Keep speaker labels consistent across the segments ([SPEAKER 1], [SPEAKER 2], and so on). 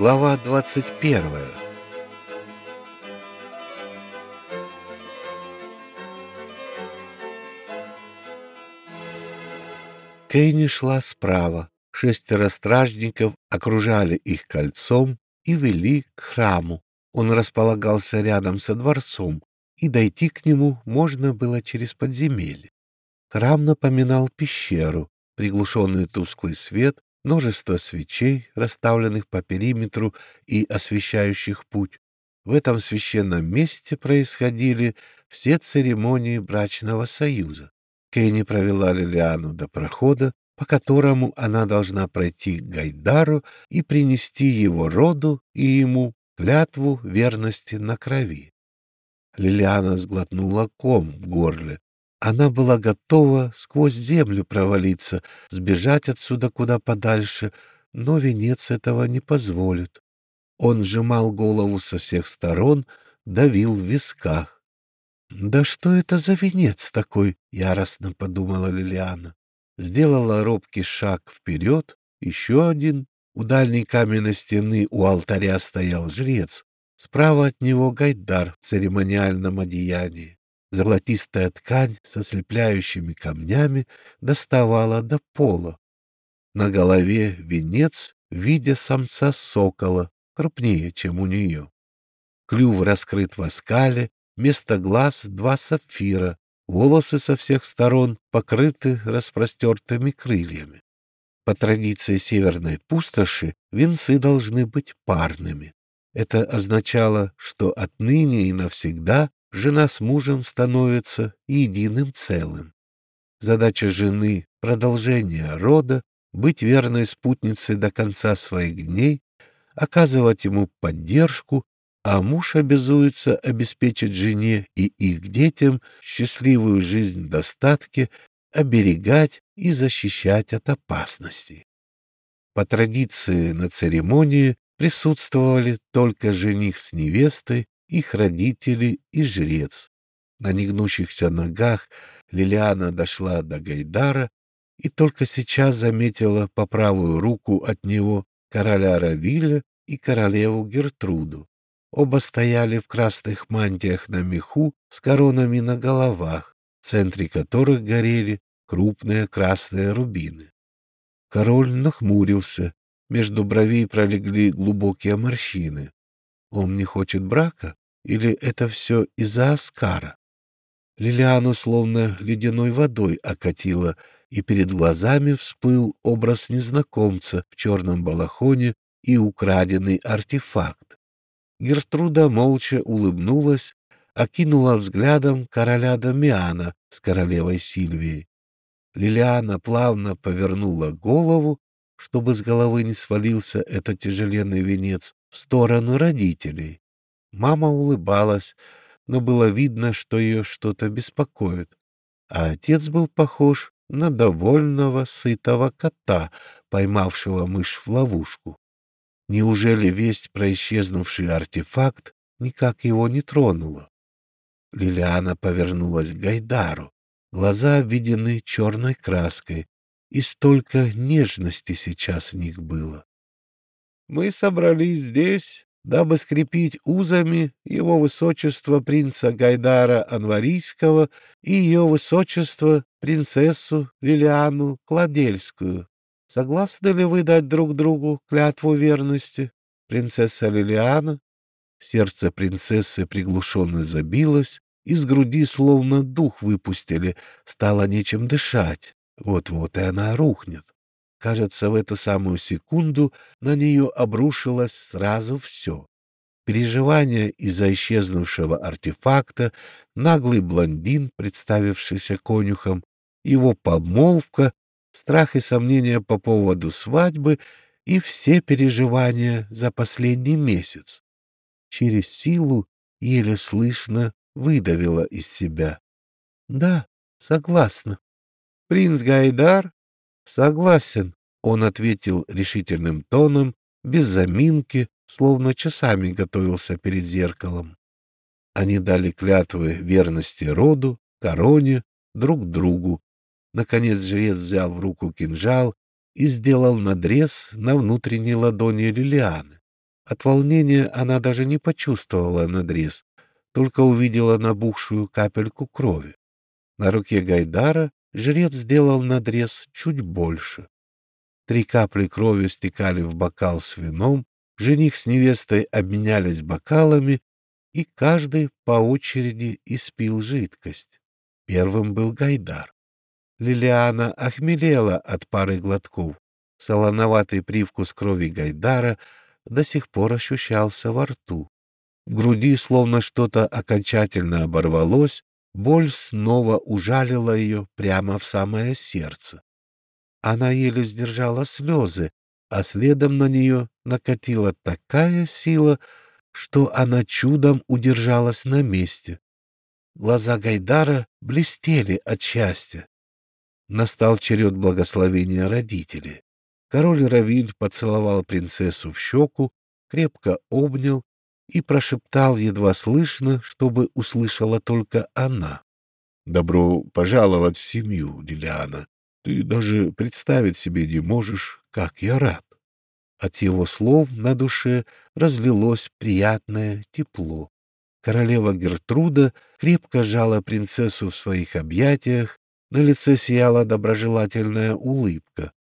[SPEAKER 1] Глава двадцать первая Кейни шла справа. Шестеро стражников окружали их кольцом и вели к храму. Он располагался рядом со дворцом, и дойти к нему можно было через подземелье. Храм напоминал пещеру, приглушенный тусклый свет, множество свечей, расставленных по периметру и освещающих путь. В этом священном месте происходили все церемонии брачного союза. Кенни провела Лилиану до прохода, по которому она должна пройти к Гайдару и принести его роду и ему клятву верности на крови. Лилиана сглотнула ком в горле. Она была готова сквозь землю провалиться, сбежать отсюда куда подальше, но венец этого не позволит. Он сжимал голову со всех сторон, давил в висках. «Да что это за венец такой?» — яростно подумала Лилиана. Сделала робкий шаг вперед, еще один. У дальней каменной стены у алтаря стоял жрец. Справа от него Гайдар в церемониальном одеянии. Золотистая ткань со слепляющими камнями доставала до пола. На голове венец в виде самца сокола, крупнее, чем у нее. Клюв раскрыт в оскале, Вместо глаз два сапфира, волосы со всех сторон покрыты распростертыми крыльями. По традиции северной пустоши венцы должны быть парными. Это означало, что отныне и навсегда жена с мужем становятся единым целым. Задача жены — продолжение рода, быть верной спутницей до конца своих дней, оказывать ему поддержку а муж обязуется обеспечить жене и их детям счастливую жизнь в достатке, оберегать и защищать от опасностей. По традиции на церемонии присутствовали только жених с невестой, их родители и жрец. На негнущихся ногах Лилиана дошла до Гайдара и только сейчас заметила по правую руку от него короля Равиля и королеву Гертруду. Оба стояли в красных мантиях на меху с коронами на головах, в центре которых горели крупные красные рубины. Король нахмурился, между бровей пролегли глубокие морщины. Он не хочет брака или это все из-за Оскара? Лилиану словно ледяной водой окатило, и перед глазами всплыл образ незнакомца в черном балахоне и украденный артефакт. Гертруда молча улыбнулась, окинула взглядом короля Дамиана с королевой Сильвией. Лилиана плавно повернула голову, чтобы с головы не свалился этот тяжеленный венец, в сторону родителей. Мама улыбалась, но было видно, что ее что-то беспокоит. А отец был похож на довольного, сытого кота, поймавшего мышь в ловушку. Неужели весть про исчезнувший артефакт никак его не тронула? Лилиана повернулась к Гайдару. Глаза обведены черной краской, и столько нежности сейчас в них было. Мы собрались здесь, дабы скрепить узами его высочество принца Гайдара Анварийского и ее высочество принцессу Лилиану Кладельскую, Согласны ли вы дать друг другу клятву верности, принцесса Лилиана? Сердце принцессы приглушенно забилось, из груди словно дух выпустили, стало нечем дышать. Вот-вот и она рухнет. Кажется, в эту самую секунду на нее обрушилось сразу все. Переживания из-за исчезнувшего артефакта, наглый блондин, представившийся конюхом, его помолвка страх и сомнения по поводу свадьбы и все переживания за последний месяц. Через силу еле слышно выдавила из себя. — Да, согласна. — Принц Гайдар? — Согласен, — он ответил решительным тоном, без заминки, словно часами готовился перед зеркалом. Они дали клятвы верности роду, короне, друг другу, Наконец жрец взял в руку кинжал и сделал надрез на внутренней ладони Лилианы. От волнения она даже не почувствовала надрез, только увидела набухшую капельку крови. На руке Гайдара жрец сделал надрез чуть больше. Три капли крови стекали в бокал с вином, жених с невестой обменялись бокалами, и каждый по очереди испил жидкость. Первым был Гайдар. Лилиана охмелела от пары глотков. Солоноватый привкус крови Гайдара до сих пор ощущался во рту. В груди словно что-то окончательно оборвалось, боль снова ужалила ее прямо в самое сердце. Она еле сдержала слезы, а следом на нее накатила такая сила, что она чудом удержалась на месте. Глаза Гайдара блестели от счастья. Настал черед благословения родителей. Король Равиль поцеловал принцессу в щеку, крепко обнял и прошептал едва слышно, чтобы услышала только она. «Добро пожаловать в семью, Лилиана. Ты даже представить себе не можешь, как я рад». От его слов на душе разлилось приятное тепло. Королева Гертруда крепко сжала принцессу в своих объятиях, на лице сияла доброжелательная улыбка.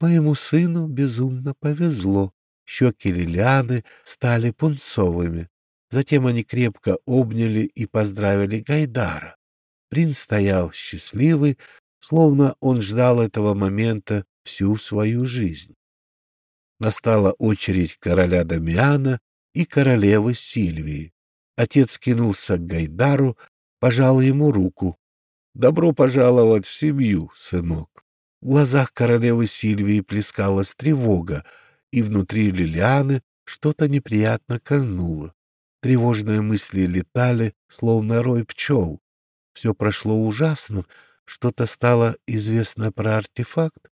[SPEAKER 1] Моему сыну безумно повезло. Щеки Лилианы стали пунцовыми. Затем они крепко обняли и поздравили Гайдара. Принц стоял счастливый, словно он ждал этого момента всю свою жизнь. Настала очередь короля Дамиана и королевы Сильвии. Отец кинулся к Гайдару, пожал ему руку. «Добро пожаловать в семью, сынок!» В глазах королевы Сильвии плескалась тревога, и внутри Лилианы что-то неприятно кольнуло. Тревожные мысли летали, словно рой пчел. Все прошло ужасно, что-то стало известно про артефакт.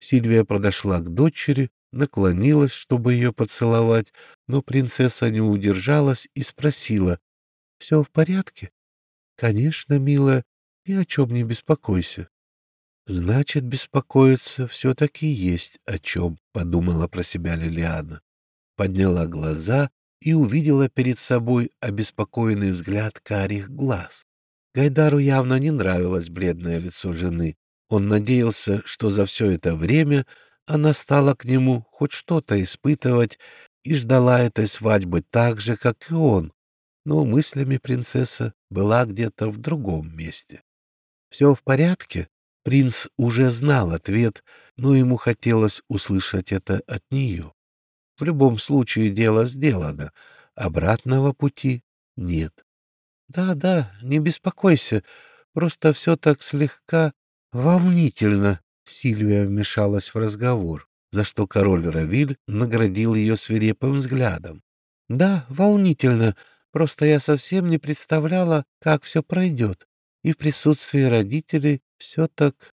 [SPEAKER 1] Сильвия подошла к дочери, наклонилась, чтобы ее поцеловать, но принцесса не удержалась и спросила, «Все в порядке?» «Конечно, милая, ни о чем не беспокойся». Значит, беспокоиться все-таки есть о чем, подумала про себя Лилиана. Подняла глаза и увидела перед собой обеспокоенный взгляд карих глаз. Гайдару явно не нравилось бледное лицо жены. Он надеялся, что за все это время она стала к нему хоть что-то испытывать и ждала этой свадьбы так же, как и он. Но мыслями принцесса была где-то в другом месте. «Все в порядке?» Принц уже знал ответ, но ему хотелось услышать это от нее. В любом случае дело сделано, обратного пути нет. Да, да, не беспокойся, просто все так слегка волнительно. Сильвия вмешалась в разговор, за что король Равиль наградил ее свирепым взглядом. Да, волнительно, просто я совсем не представляла, как все пройдет, и в присутствии родителей все так...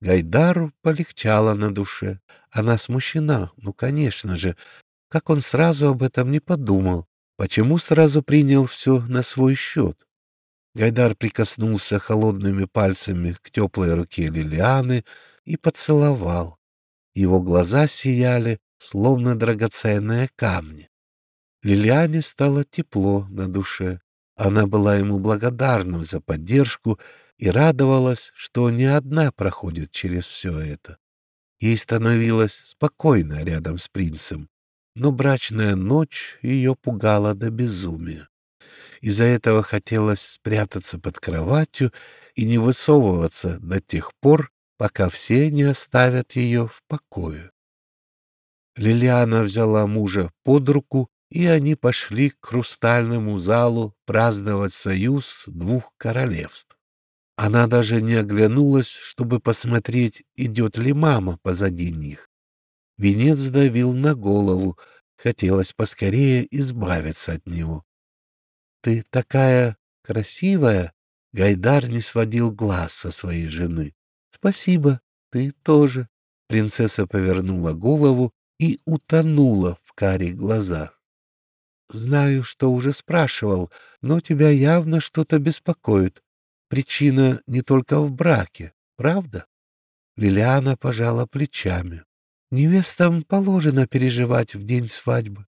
[SPEAKER 1] Гайдару полегчало на душе. Она смущена, ну, конечно же. Как он сразу об этом не подумал? Почему сразу принял все на свой счет? Гайдар прикоснулся холодными пальцами к теплой руке Лилианы и поцеловал. Его глаза сияли, словно драгоценные камни. Лилиане стало тепло на душе. Она была ему благодарна за поддержку и радовалась, что не одна проходит через все это. Ей становилось спокойно рядом с принцем, но брачная ночь ее пугала до безумия. Из-за этого хотелось спрятаться под кроватью и не высовываться до тех пор, пока все не оставят ее в покое. Лилиана взяла мужа под руку, и они пошли к хрустальному залу праздновать союз двух королевств. Она даже не оглянулась, чтобы посмотреть, идет ли мама позади них. Венец давил на голову, хотелось поскорее избавиться от него. — Ты такая красивая! — Гайдар не сводил глаз со своей жены. — Спасибо, ты тоже. Принцесса повернула голову и утонула в карих глазах. — Знаю, что уже спрашивал, но тебя явно что-то беспокоит. Причина не только в браке, правда? Лилиана пожала плечами. Невестам положено переживать в день свадьбы.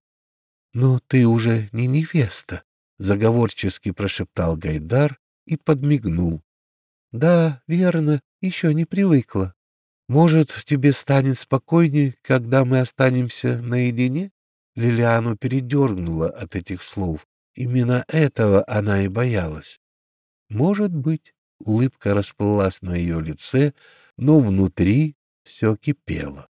[SPEAKER 1] Но ты уже не невеста, заговорчески прошептал Гайдар и подмигнул. Да, верно, еще не привыкла. Может, тебе станет спокойнее, когда мы останемся наедине? Лилиану передернула от этих слов. Именно этого она и боялась. Может быть, улыбка расплылась на ее лице, но внутри все кипело.